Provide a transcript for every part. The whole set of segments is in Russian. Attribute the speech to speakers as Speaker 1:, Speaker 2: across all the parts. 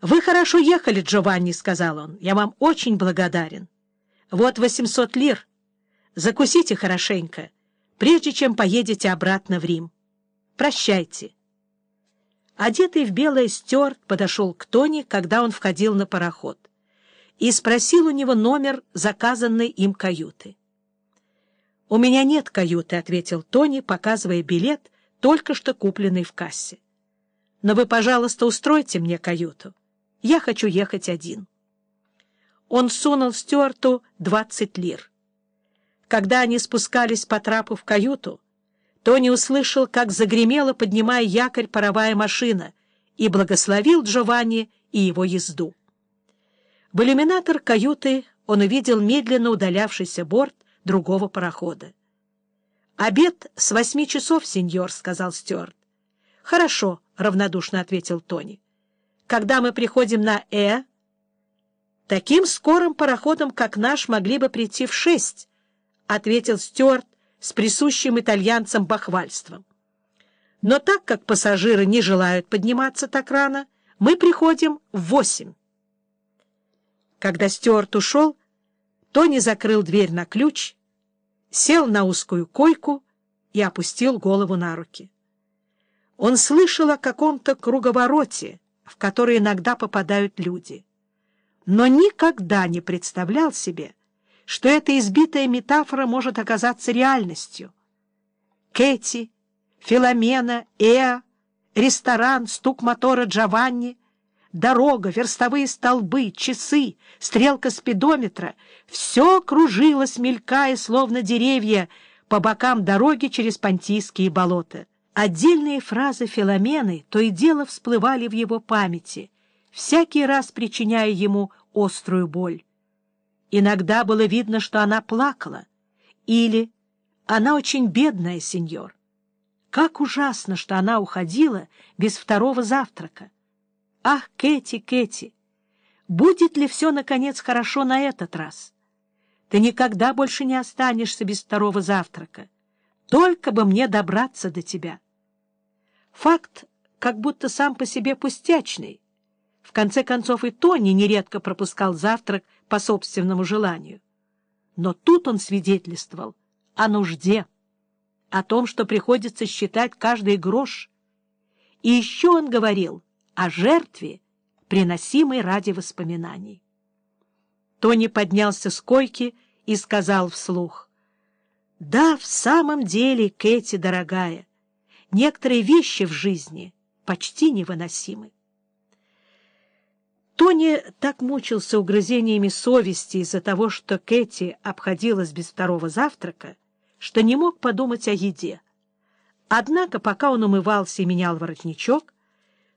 Speaker 1: «Вы хорошо ехали, Джованни», — сказал он. «Я вам очень благодарен. Вот 800 лир. Закусите хорошенько, прежде чем поедете обратно в Рим. Прощайте». Одетый в белое Стюарт подошел к Тони, когда он входил на пароход, и спросил у него номер заказанной им каюты. «У меня нет каюты», — ответил Тони, показывая билет, только что купленный в кассе. «Но вы, пожалуйста, устройте мне каюту». Я хочу ехать один. Он сунул Стюарту двадцать лир. Когда они спускались по трапу в каюту, Тони услышал, как загремела, поднимая якорь, паровая машина, и благословил Джованни и его езду. В иллюминатор каюты он увидел медленно удалявшийся борт другого парохода. «Обед с восьми часов, сеньор», — сказал Стюарт. «Хорошо», — равнодушно ответил Тони когда мы приходим на «Э», таким скорым пароходом, как наш, могли бы прийти в шесть, — ответил Стюарт с присущим итальянцам бахвальством. Но так как пассажиры не желают подниматься так рано, мы приходим в восемь. Когда Стюарт ушел, Тони закрыл дверь на ключ, сел на узкую койку и опустил голову на руки. Он слышал о каком-то круговороте, в который иногда попадают люди. Но никогда не представлял себе, что эта избитая метафора может оказаться реальностью. Кэти, Филомена, Эа, ресторан, стук мотора Джованни, дорога, верстовые столбы, часы, стрелка спидометра — все кружилось, мелькая, словно деревья, по бокам дороги через Понтийские болота. Отдельные фразы Филомены то и дело всплывали в его памяти, всякий раз причиняя ему острую боль. Иногда было видно, что она плакала, или «она очень бедная, сеньор». Как ужасно, что она уходила без второго завтрака. Ах, Кэти, Кэти, будет ли все, наконец, хорошо на этот раз? Ты никогда больше не останешься без второго завтрака. Только бы мне добраться до тебя. Факт как будто сам по себе пустячный. В конце концов и Тони нередко пропускал завтрак по собственному желанию. Но тут он свидетельствовал о нужде, о том, что приходится считать каждый грош. И еще он говорил о жертве, приносимой ради воспоминаний. Тони поднялся с койки и сказал вслух, «Да, в самом деле, Кэти, дорогая, некоторые вещи в жизни почти невыносимы. Тони так мучился угрызениями совести из-за того, что Кэти обходилась без второго завтрака, что не мог подумать о еде. Однако, пока он умывался и менял воротничок,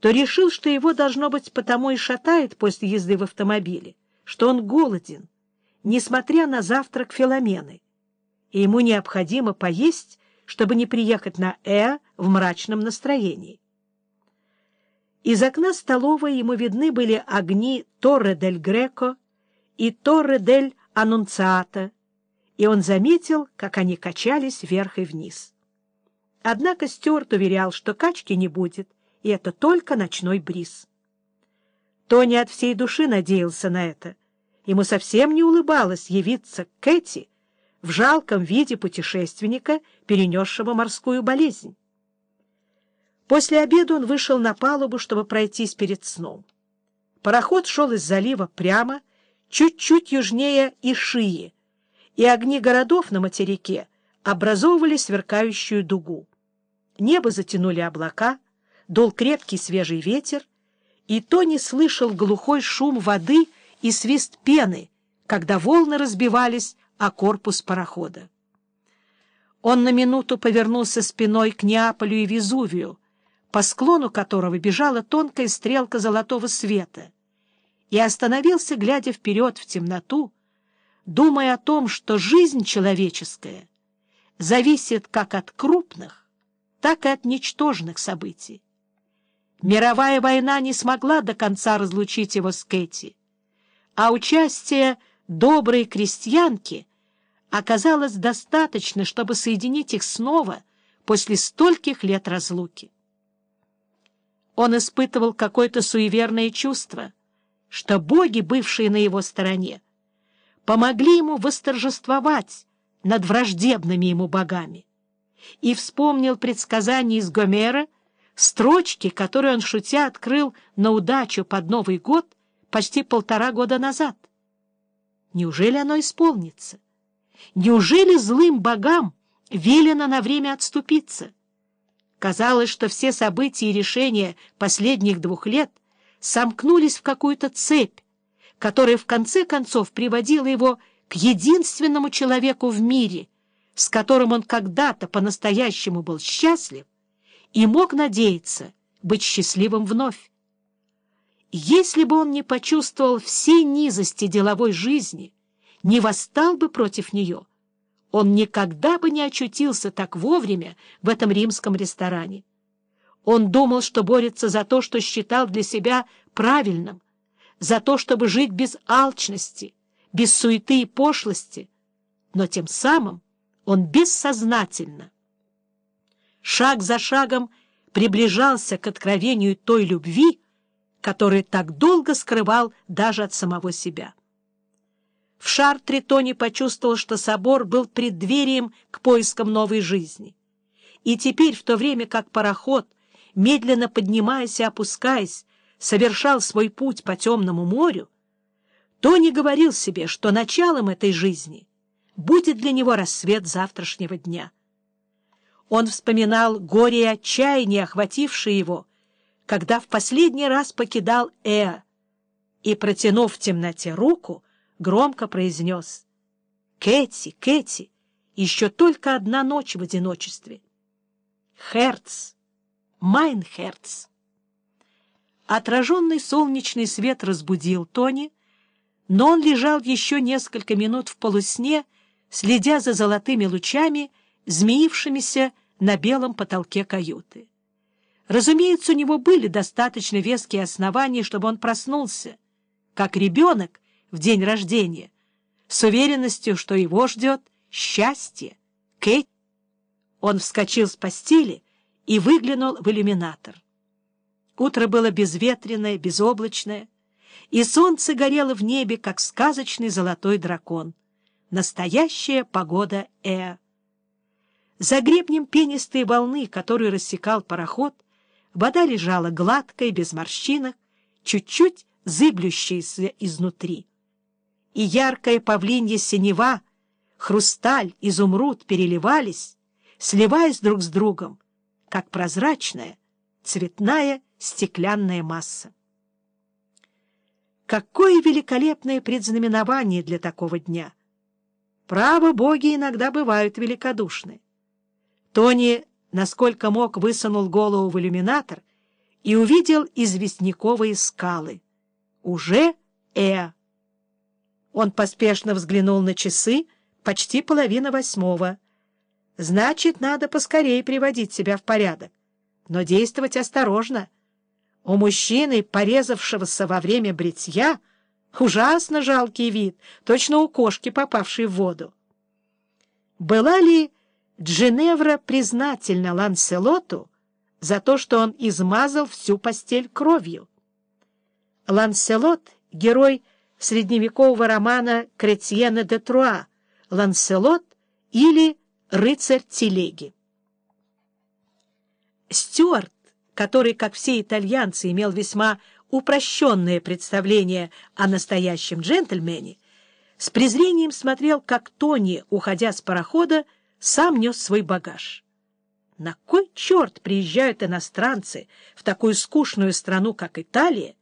Speaker 1: то решил, что его, должно быть, потому и шатает после езды в автомобиле, что он голоден, несмотря на завтрак Филомены, и ему необходимо поесть чтобы не приехать на «Э» в мрачном настроении. Из окна столовой ему видны были огни Торре дель Греко и Торре дель Аннунциата, и он заметил, как они качались вверх и вниз. Однако Стюарт уверял, что качки не будет, и это только ночной бриз. Тони от всей души надеялся на это. Ему совсем не улыбалось явиться Кэти в жалком виде путешественника, перенесшего морскую болезнь. После обеда он вышел на палубу, чтобы пройтись перед сном. Пароход шел из залива прямо, чуть-чуть южнее Ишии, и огни городов на материке образовывали сверкающую дугу. Небо затянули облака, дул крепкий свежий ветер, и Тони слышал глухой шум воды и свист пены, когда волны разбивались о корпус парохода. Он на минуту повернулся спиной к Неаполю и Везувию, по склону которого бежала тонкая стрелка золотого света, и остановился, глядя вперед в темноту, думая о том, что жизнь человеческая зависит как от крупных, так и от ничтожных событий. Мировая война не смогла до конца разлучить его с Кэти, а участие доброй крестьянки оказалось достаточно, чтобы соединить их снова после стольких лет разлуки. Он испытывал какое-то суеверное чувство, что боги, бывшие на его стороне, помогли ему восторжествовать над враждебными ему богами, и вспомнил предсказание из Гомера, строчки, которые он, шутя, открыл на удачу под Новый год почти полтора года назад. Неужели оно исполнится? Неужели злым богам велено на время отступиться? Казалось, что все события и решения последних двух лет сомкнулись в какую-то цепь, которая в конце концов приводила его к единственному человеку в мире, с которым он когда-то по-настоящему был счастлив и мог надеяться быть счастливым вновь. Если бы он не почувствовал всей низости деловой жизни, не восстал бы против нее, он никогда бы не очутился так вовремя в этом римском ресторане. Он думал, что борется за то, что считал для себя правильным, за то, чтобы жить без алчности, без суеты и пошлости, но тем самым он бессознательно, шаг за шагом приближался к откровению той любви, которую так долго скрывал даже от самого себя. В Шартре Тони почувствовал, что собор был преддверием к поискам новой жизни. И теперь, в то время как пароход, медленно поднимаясь и опускаясь, совершал свой путь по темному морю, Тони говорил себе, что началом этой жизни будет для него рассвет завтрашнего дня. Он вспоминал горе и отчаяние, охватившее его, когда в последний раз покидал Эа, и, протянув в темноте руку, громко произнес «Кэти, Кэти, еще только одна ночь в одиночестве». «Херц, майн Херц». Отраженный солнечный свет разбудил Тони, но он лежал еще несколько минут в полусне, следя за золотыми лучами, змеившимися на белом потолке каюты. Разумеется, у него были достаточно веские основания, чтобы он проснулся, как ребенок, в день рождения, с уверенностью, что его ждет счастье. Кэт. Он вскочил с постели и выглянул в иллюминатор. Утро было безветренное, безоблачное, и солнце горело в небе, как сказочный золотой дракон. Настоящая погода Э. За гребнем пенистой волны, которую рассекал пароход, вода лежала гладкая, без морщинок, чуть-чуть зыблющаяся изнутри и яркая павлинья синева, хрусталь, изумруд переливались, сливаясь друг с другом, как прозрачная, цветная стеклянная масса. Какое великолепное предзнаменование для такого дня! Право, боги иногда бывают великодушны. Тони, насколько мог, высунул голову в иллюминатор и увидел известняковые скалы. Уже Э. Он поспешно взглянул на часы, почти половина восьмого. Значит, надо поскорее приводить себя в порядок, но действовать осторожно. У мужчины, порезавшегося во время бритья, ужасно жалкий вид, точно у кошки, попавшей в воду. Была ли Джиневра признательна Ланселоту за то, что он измазал всю постель кровью? Ланселот, герой средневекового романа Кретьена де Труа «Ланселот» или «Рыцарь телеги». Стюарт, который, как все итальянцы, имел весьма упрощенное представление о настоящем джентльмене, с презрением смотрел, как Тони, уходя с парохода, сам нес свой багаж. На кой черт приезжают иностранцы в такую скучную страну, как Италия,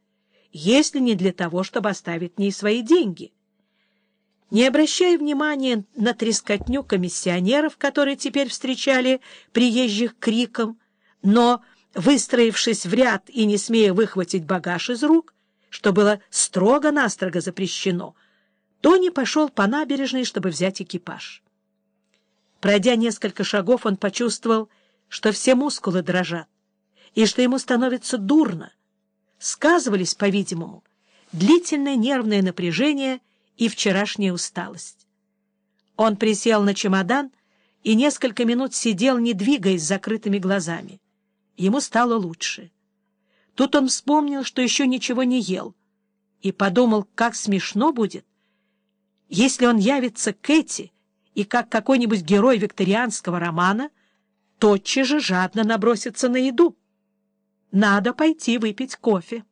Speaker 1: если не для того, чтобы оставить в ней свои деньги. Не обращая внимания на трескотню комиссионеров, которые теперь встречали приезжих криком, но, выстроившись в ряд и не смея выхватить багаж из рук, что было строго-настрого запрещено, Тони пошел по набережной, чтобы взять экипаж. Пройдя несколько шагов, он почувствовал, что все мускулы дрожат, и что ему становится дурно, сказывались, по-видимому, длительное нервное напряжение и вчерашняя усталость. Он присел на чемодан и несколько минут сидел, не двигаясь с закрытыми глазами. Ему стало лучше. Тут он вспомнил, что еще ничего не ел, и подумал, как смешно будет, если он явится к Эти и, как какой-нибудь герой викторианского романа, тотчас же жадно набросится на еду. Надо пойти выпить кофе.